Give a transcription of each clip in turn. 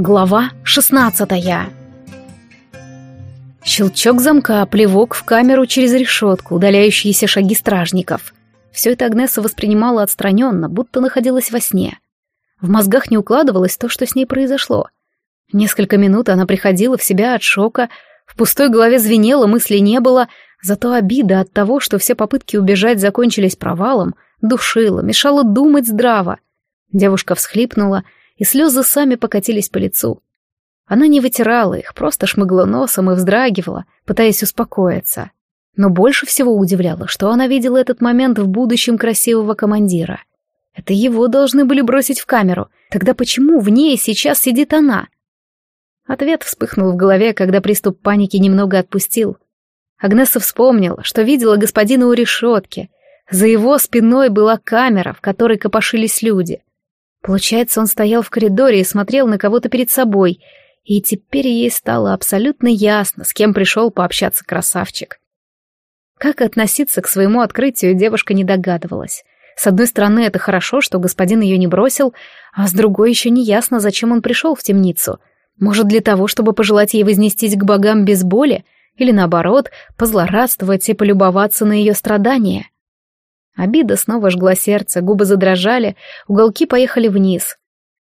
Глава шестнадцатая Щелчок замка, плевок в камеру через решетку, удаляющиеся шаги стражников. Все это Агнеса воспринимала отстраненно, будто находилась во сне. В мозгах не укладывалось то, что с ней произошло. Несколько минут она приходила в себя от шока, в пустой голове звенело, мыслей не было, зато обида от того, что все попытки убежать закончились провалом, душила, мешала думать здраво. Девушка всхлипнула, и слезы сами покатились по лицу. Она не вытирала их, просто шмыгла носом и вздрагивала, пытаясь успокоиться. Но больше всего удивляло, что она видела этот момент в будущем красивого командира. Это его должны были бросить в камеру. Тогда почему в ней сейчас сидит она? Ответ вспыхнул в голове, когда приступ паники немного отпустил. Агнеса вспомнила, что видела господина у решетки. За его спиной была камера, в которой копошились люди. Получается, он стоял в коридоре и смотрел на кого-то перед собой, и теперь ей стало абсолютно ясно, с кем пришел пообщаться красавчик. Как относиться к своему открытию, девушка не догадывалась. С одной стороны, это хорошо, что господин ее не бросил, а с другой еще не ясно, зачем он пришел в темницу. Может, для того, чтобы пожелать ей вознестись к богам без боли, или наоборот, позлорадствовать и полюбоваться на ее страдания. Обида снова жгла сердце, губы задрожали, уголки поехали вниз.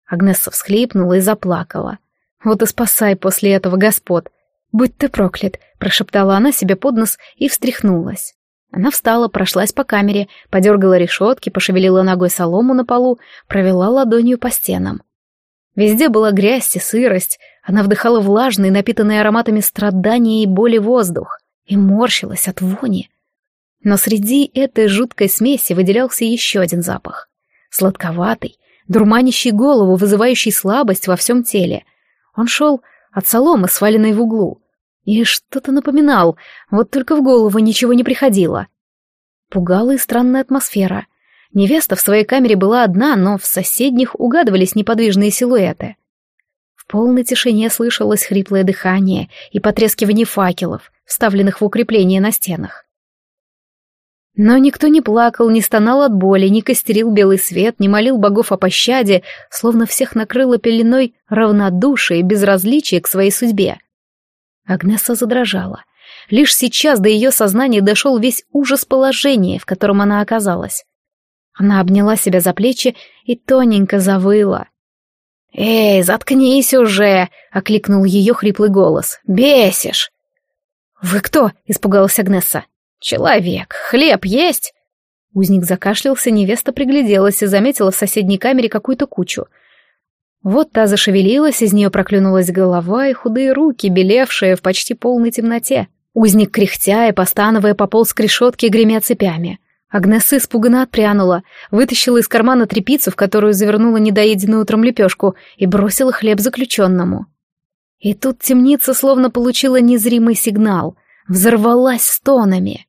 Агнесса всхлипнула и заплакала. «Вот и спасай после этого, господ! Будь ты проклят!» — прошептала она себе под нос и встряхнулась. Она встала, прошлась по камере, подергала решетки, пошевелила ногой солому на полу, провела ладонью по стенам. Везде была грязь и сырость, она вдыхала влажный, напитанный ароматами страдания и боли воздух, и морщилась от вони. Но среди этой жуткой смеси выделялся еще один запах. Сладковатый, дурманящий голову, вызывающий слабость во всем теле. Он шел от соломы, сваленной в углу. И что-то напоминал, вот только в голову ничего не приходило. Пугала и странная атмосфера. Невеста в своей камере была одна, но в соседних угадывались неподвижные силуэты. В полной тишине слышалось хриплое дыхание и потрескивание факелов, вставленных в укрепление на стенах. Но никто не плакал, не стонал от боли, не костерил белый свет, не молил богов о пощаде, словно всех накрыло пеленой равнодушие и безразличие к своей судьбе. Агнеса задрожала. Лишь сейчас до ее сознания дошел весь ужас положения, в котором она оказалась. Она обняла себя за плечи и тоненько завыла. «Эй, заткнись уже!» — окликнул ее хриплый голос. «Бесишь!» «Вы кто?» — испугалась Агнесса. «Человек, хлеб есть?» Узник закашлялся, невеста пригляделась и заметила в соседней камере какую-то кучу. Вот та зашевелилась, из нее проклюнулась голова и худые руки, белевшие в почти полной темноте. Узник, кряхтя и постановая, пополз к решетке, гремя цепями. Агнеса испуганно отпрянула, вытащила из кармана трепицу, в которую завернула недоеденную утром лепешку, и бросила хлеб заключенному. И тут темница словно получила незримый сигнал, взорвалась стонами.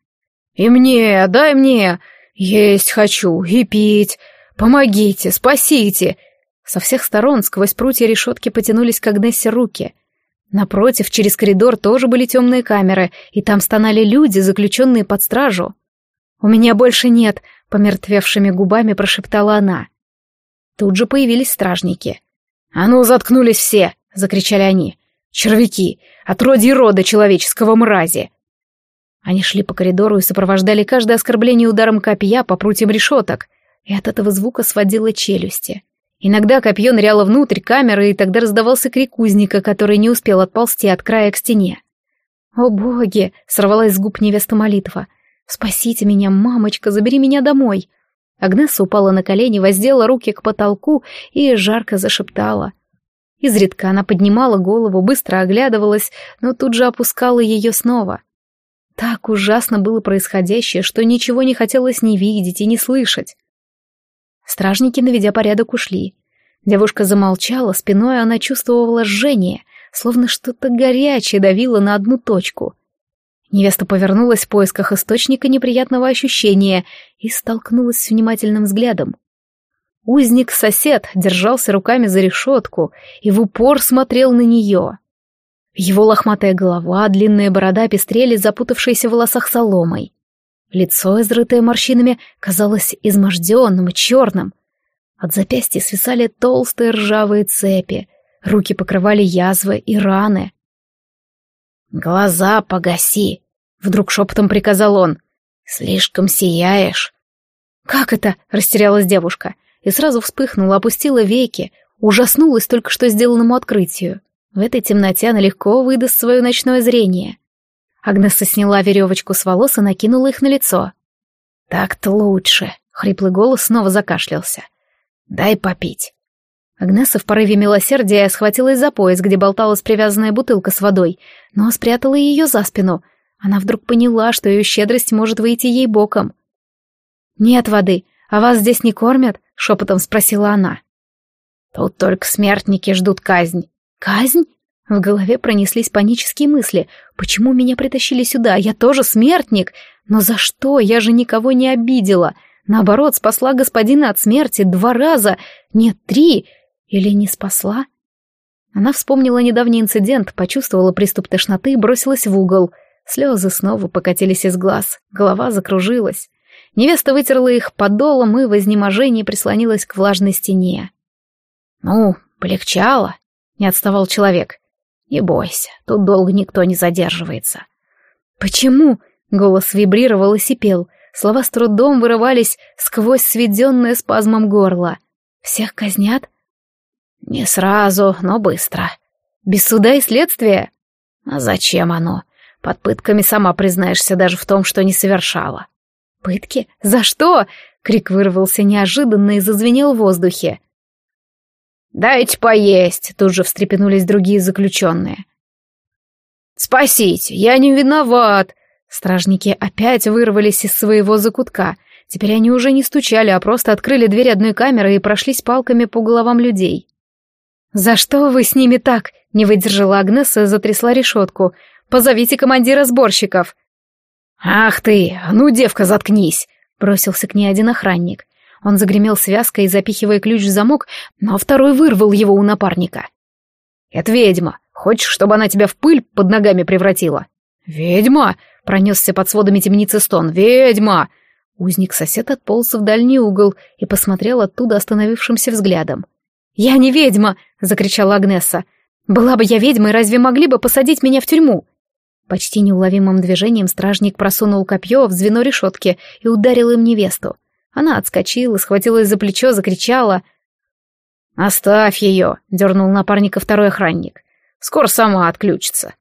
«И мне, дай мне! Есть хочу, и пить! Помогите, спасите!» Со всех сторон сквозь прутья решетки потянулись к Агнессе руки. Напротив, через коридор тоже были темные камеры, и там стонали люди, заключенные под стражу. «У меня больше нет», — помертвевшими губами прошептала она. Тут же появились стражники. «А ну, заткнулись все!» — закричали они. «Червяки! Отродье рода человеческого мрази!» Они шли по коридору и сопровождали каждое оскорбление ударом копья по прутьям решеток, и от этого звука сводило челюсти. Иногда копье ныряло внутрь камеры, и тогда раздавался крик узника, который не успел отползти от края к стене. «О боги!» — сорвалась с губ невеста молитва. «Спасите меня, мамочка, забери меня домой!» Агнеса упала на колени, воздела руки к потолку и жарко зашептала. Изредка она поднимала голову, быстро оглядывалась, но тут же опускала ее снова. Так ужасно было происходящее, что ничего не хотелось ни видеть и ни слышать. Стражники, наведя порядок, ушли. Девушка замолчала, спиной она чувствовала жжение, словно что-то горячее давило на одну точку. Невеста повернулась в поисках источника неприятного ощущения и столкнулась с внимательным взглядом. Узник-сосед держался руками за решетку и в упор смотрел на нее. Его лохматая голова, длинная борода пестрели запутавшейся в волосах соломой. Лицо, изрытое морщинами, казалось изможденным и черным. От запястья свисали толстые ржавые цепи. руки покрывали язвы и раны. «Глаза погаси!» — вдруг шепотом приказал он. «Слишком сияешь». «Как это?» — растерялась девушка и сразу вспыхнула, опустила веки, ужаснулась только что сделанному открытию. В этой темноте она легко выдаст свое ночное зрение. Агнесса сняла веревочку с волос и накинула их на лицо. «Так-то лучше», — хриплый голос снова закашлялся. «Дай попить». Агнеса в порыве милосердия схватилась за пояс, где болталась привязанная бутылка с водой, но спрятала ее за спину. Она вдруг поняла, что ее щедрость может выйти ей боком. «Нет воды, а вас здесь не кормят?» — шепотом спросила она. «Тут только смертники ждут казнь». «Казнь?» В голове пронеслись панические мысли. «Почему меня притащили сюда? Я тоже смертник. Но за что? Я же никого не обидела. Наоборот, спасла господина от смерти два раза. Нет, три. Или не спасла? Она вспомнила недавний инцидент, почувствовала приступ тошноты и бросилась в угол. Слезы снова покатились из глаз, голова закружилась. Невеста вытерла их подолом и в изнеможении прислонилась к влажной стене. «Ну, полегчало», — не отставал человек. «Не бойся, тут долго никто не задерживается». «Почему?» — голос вибрировал и сипел. Слова с трудом вырывались сквозь сведенное спазмом горло. «Всех казнят?» «Не сразу, но быстро». «Без суда и следствия?» «А зачем оно? Под пытками сама признаешься даже в том, что не совершала». «Пытки? За что?» — крик вырвался неожиданно и зазвенел в воздухе. «Дайте поесть!» — тут же встрепенулись другие заключенные. «Спасите! Я не виноват!» Стражники опять вырвались из своего закутка. Теперь они уже не стучали, а просто открыли дверь одной камеры и прошлись палками по головам людей. «За что вы с ними так?» — не выдержала Агнеса затрясла решетку. «Позовите командира сборщиков!» «Ах ты! Ну, девка, заткнись!» — бросился к ней один охранник. Он загремел связкой, запихивая ключ в замок, но второй вырвал его у напарника. «Это ведьма. Хочешь, чтобы она тебя в пыль под ногами превратила?» «Ведьма!» — пронесся под сводами темницы стон. «Ведьма!» Узник-сосед отполз в дальний угол и посмотрел оттуда остановившимся взглядом. «Я не ведьма!» — закричала Агнесса. «Была бы я ведьмой, разве могли бы посадить меня в тюрьму?» Почти неуловимым движением стражник просунул копье в звено решетки и ударил им невесту. Она отскочила, схватилась за плечо, закричала. «Оставь ее!» — дернул напарника второй охранник. «Скоро сама отключится».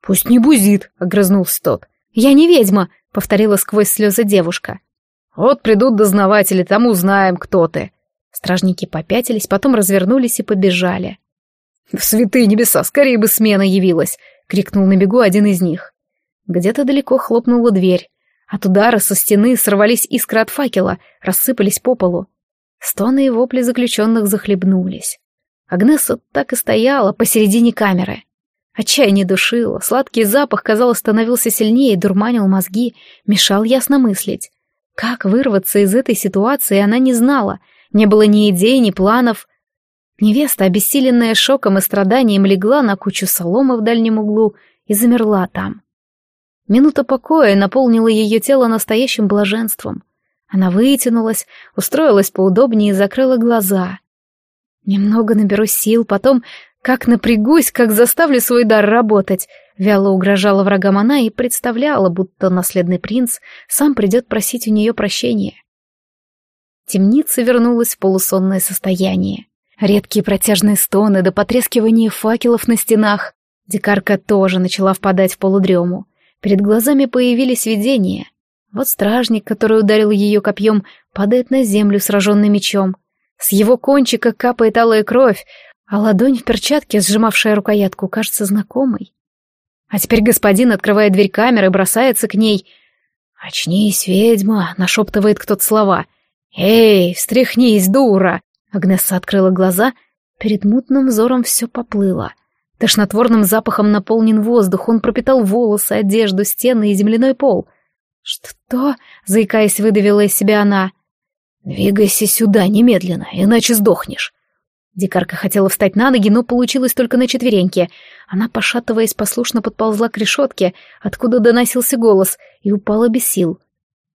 «Пусть не бузит!» — огрызнулся тот. «Я не ведьма!» — повторила сквозь слезы девушка. «Вот придут дознаватели, там узнаем, кто ты!» Стражники попятились, потом развернулись и побежали. «В святые небеса, скорее бы смена явилась!» — крикнул на бегу один из них. Где-то далеко хлопнула дверь. От удара со стены сорвались искры от факела, рассыпались по полу. Стоны и вопли заключенных захлебнулись. Агнеса так и стояла посередине камеры. Отчаяние душило, сладкий запах, казалось, становился сильнее, дурманил мозги, мешал ясно мыслить. Как вырваться из этой ситуации, она не знала — не было ни идей, ни планов. Невеста, обессиленная шоком и страданием, легла на кучу соломы в дальнем углу и замерла там. Минута покоя наполнила ее тело настоящим блаженством. Она вытянулась, устроилась поудобнее и закрыла глаза. Немного наберу сил, потом как напрягусь, как заставлю свой дар работать. Вяло угрожала врагам она и представляла, будто наследный принц сам придет просить у нее прощения. Темница вернулась в полусонное состояние. Редкие протяжные стоны до потрескивания факелов на стенах. Дикарка тоже начала впадать в полудрему. Перед глазами появились видения. Вот стражник, который ударил ее копьем, падает на землю, сраженный мечом. С его кончика капает алая кровь, а ладонь в перчатке, сжимавшая рукоятку, кажется знакомой. А теперь господин открывает дверь камеры, бросается к ней. «Очнись, ведьма!» — нашептывает кто-то слова — «Эй, встряхнись, дура!» Агнесса открыла глаза, перед мутным взором все поплыло. Тошнотворным запахом наполнен воздух, он пропитал волосы, одежду, стены и земляной пол. «Что?» — заикаясь, выдавила из себя она. «Двигайся сюда немедленно, иначе сдохнешь». Дикарка хотела встать на ноги, но получилось только на четвереньке. Она, пошатываясь, послушно подползла к решетке, откуда доносился голос, и упала без сил.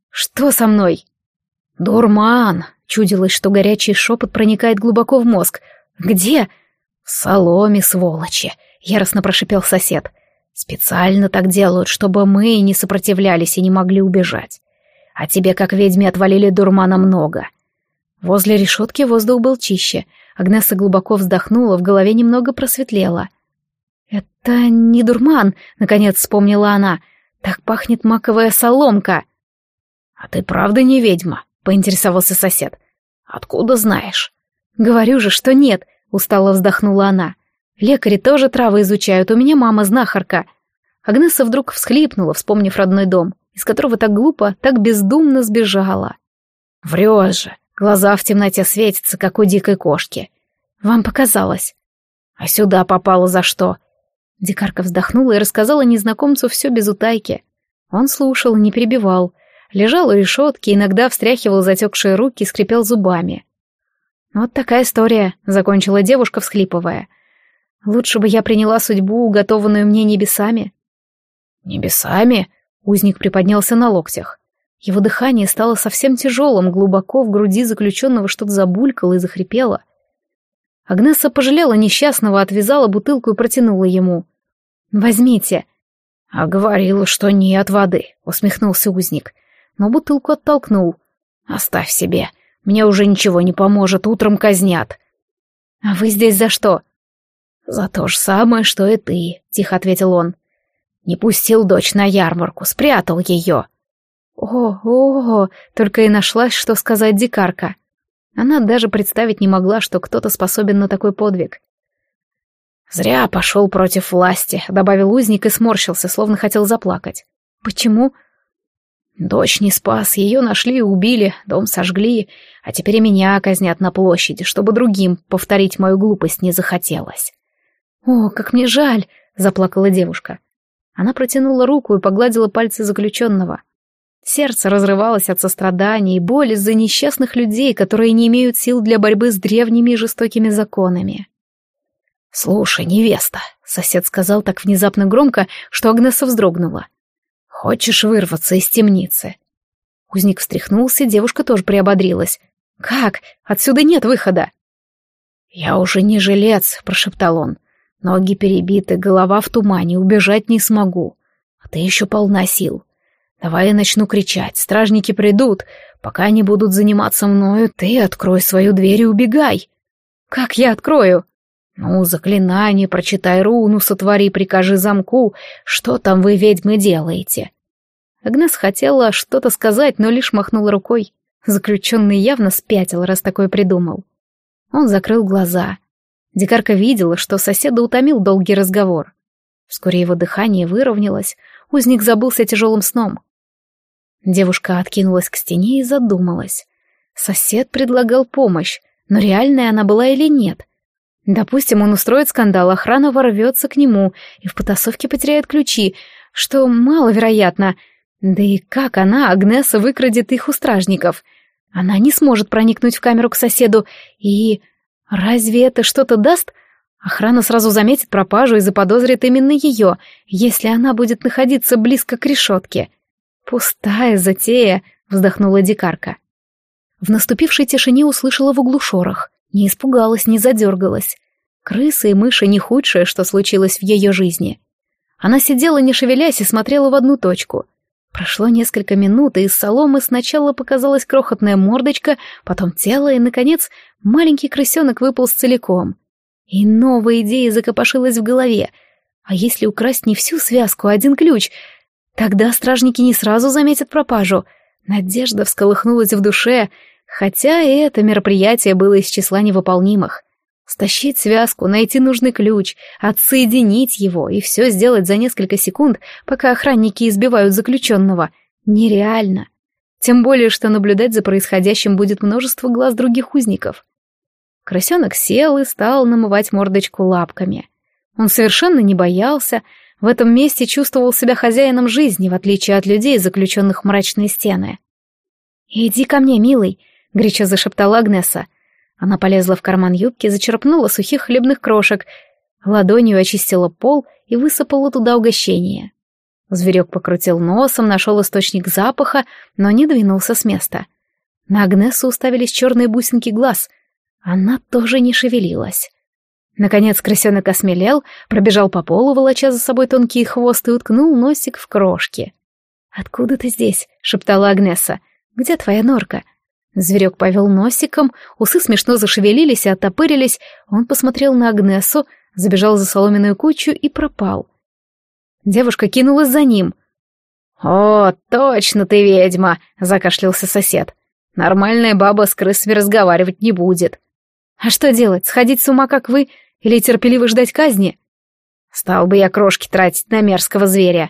«Что со мной?» «Дурман!» — чудилось, что горячий шепот проникает глубоко в мозг. «Где?» «В соломе, сволочи!» — яростно прошипел сосед. «Специально так делают, чтобы мы не сопротивлялись и не могли убежать. А тебе, как ведьме, отвалили дурмана много». Возле решетки воздух был чище. Агнеса глубоко вздохнула, в голове немного просветлело. «Это не дурман», — наконец вспомнила она. «Так пахнет маковая соломка». «А ты правда не ведьма?» — поинтересовался сосед. «Откуда знаешь?» «Говорю же, что нет», — устало вздохнула она. «Лекари тоже травы изучают, у меня мама знахарка». Агнеса вдруг всхлипнула, вспомнив родной дом, из которого так глупо, так бездумно сбежала. «Врешь же, глаза в темноте светятся, как у дикой кошки. Вам показалось». «А сюда попала за что?» Дикарка вздохнула и рассказала незнакомцу все без утайки. Он слушал, не перебивал. Лежал у решетки, иногда встряхивал затекшие руки и скрипел зубами. «Вот такая история», — закончила девушка, всхлипывая. «Лучше бы я приняла судьбу, уготованную мне небесами». «Небесами?» — узник приподнялся на локтях. Его дыхание стало совсем тяжелым, глубоко в груди заключенного что-то забулькало и захрипело. Агнеса пожалела несчастного, отвязала бутылку и протянула ему. «Возьмите». «А говорила, что нет воды», — усмехнулся узник, но бутылку оттолкнул. «Оставь себе, мне уже ничего не поможет, утром казнят». «А вы здесь за что?» «За то же самое, что и ты», — тихо ответил он. «Не пустил дочь на ярмарку, спрятал ее». «О, о, о!» — только и нашлась, что сказать дикарка. Она даже представить не могла, что кто-то способен на такой подвиг. «Зря пошел против власти», — добавил узник и сморщился, словно хотел заплакать. «Почему?» «Дочь не спас, ее нашли и убили, дом сожгли, а теперь меня казнят на площади, чтобы другим повторить мою глупость не захотелось». «О, как мне жаль!» — заплакала девушка. Она протянула руку и погладила пальцы заключенного. Сердце разрывалось от сострадания и боли из-за несчастных людей, которые не имеют сил для борьбы с древними и жестокими законами. «Слушай, невеста», — сосед сказал так внезапно громко, что Агнеса вздрогнула. «Хочешь вырваться из темницы?» Узник встряхнулся, девушка тоже приободрилась. «Как? Отсюда нет выхода!» «Я уже не жилец», — прошептал он. «Ноги перебиты, голова в тумане, убежать не смогу. А ты еще полна сил. Давай я начну кричать, стражники придут. Пока они будут заниматься мною, ты открой свою дверь и убегай. Как я открою? Ну, заклинание, прочитай руну, сотвори, прикажи замку. Что там вы, ведьмы, делаете? Агнес хотела что-то сказать, но лишь махнула рукой. Заключенный явно спятил, раз такое придумал. Он закрыл глаза. Дикарка видела, что соседа утомил долгий разговор. Вскоре его дыхание выровнялось, узник забылся тяжелым сном. Девушка откинулась к стене и задумалась. Сосед предлагал помощь, но реальная она была или нет? Допустим, он устроит скандал, охрана ворвется к нему и в потасовке потеряет ключи, что маловероятно. Да и как она, Агнеса, выкрадет их у стражников? Она не сможет проникнуть в камеру к соседу, и... Разве это что-то даст? Охрана сразу заметит пропажу и заподозрит именно ее, если она будет находиться близко к решетке. «Пустая затея», — вздохнула дикарка. В наступившей тишине услышала в углу шорох. Не испугалась, не задергалась. Крысы и мыши — не худшее, что случилось в ее жизни. Она сидела, не шевелясь, и смотрела в одну точку. Прошло несколько минут, и из соломы сначала показалась крохотная мордочка, потом тело, и, наконец, маленький крысенок выполз целиком. И новая идея закопошилась в голове. А если украсть не всю связку, а один ключ — Тогда стражники не сразу заметят пропажу. Надежда всколыхнулась в душе, хотя и это мероприятие было из числа невыполнимых. Стащить связку, найти нужный ключ, отсоединить его и все сделать за несколько секунд, пока охранники избивают заключенного, нереально. Тем более, что наблюдать за происходящим будет множество глаз других узников. Крысенок сел и стал намывать мордочку лапками. Он совершенно не боялся, в этом месте чувствовал себя хозяином жизни, в отличие от людей, заключенных в мрачные стены. «Иди ко мне, милый», — горячо зашептала Агнеса. Она полезла в карман юбки, зачерпнула сухих хлебных крошек, ладонью очистила пол и высыпала туда угощение. Зверек покрутил носом, нашел источник запаха, но не двинулся с места. На Агнесу уставились черные бусинки глаз. Она тоже не шевелилась. Наконец крысенок осмелел, пробежал по полу, волоча за собой тонкий хвост и уткнул носик в крошки. «Откуда ты здесь?» — шептала Агнеса. «Где твоя норка?» Зверек повел носиком, усы смешно зашевелились и оттопырились. Он посмотрел на Агнесу, забежал за соломенную кучу и пропал. Девушка кинулась за ним. «О, точно ты ведьма!» — закашлялся сосед. «Нормальная баба с крысами разговаривать не будет». «А что делать, сходить с ума, как вы, или терпеливо ждать казни?» «Стал бы я крошки тратить на мерзкого зверя».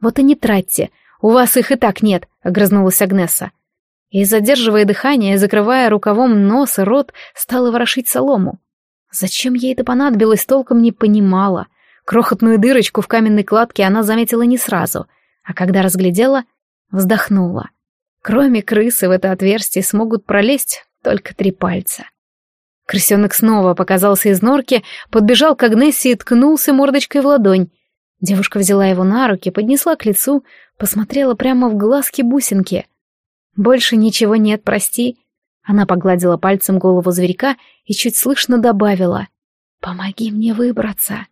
«Вот и не тратьте, у вас их и так нет», — огрызнулась Агнеса и, задерживая дыхание, закрывая рукавом нос и рот, стала ворошить солому. Зачем ей это понадобилось, толком не понимала. Крохотную дырочку в каменной кладке она заметила не сразу, а когда разглядела, вздохнула. Кроме крысы в это отверстие смогут пролезть только три пальца. Крысенок снова показался из норки, подбежал к Агнессе и ткнулся мордочкой в ладонь. Девушка взяла его на руки, поднесла к лицу, посмотрела прямо в глазки бусинки — «Больше ничего нет, прости». Она погладила пальцем голову зверька и чуть слышно добавила. «Помоги мне выбраться».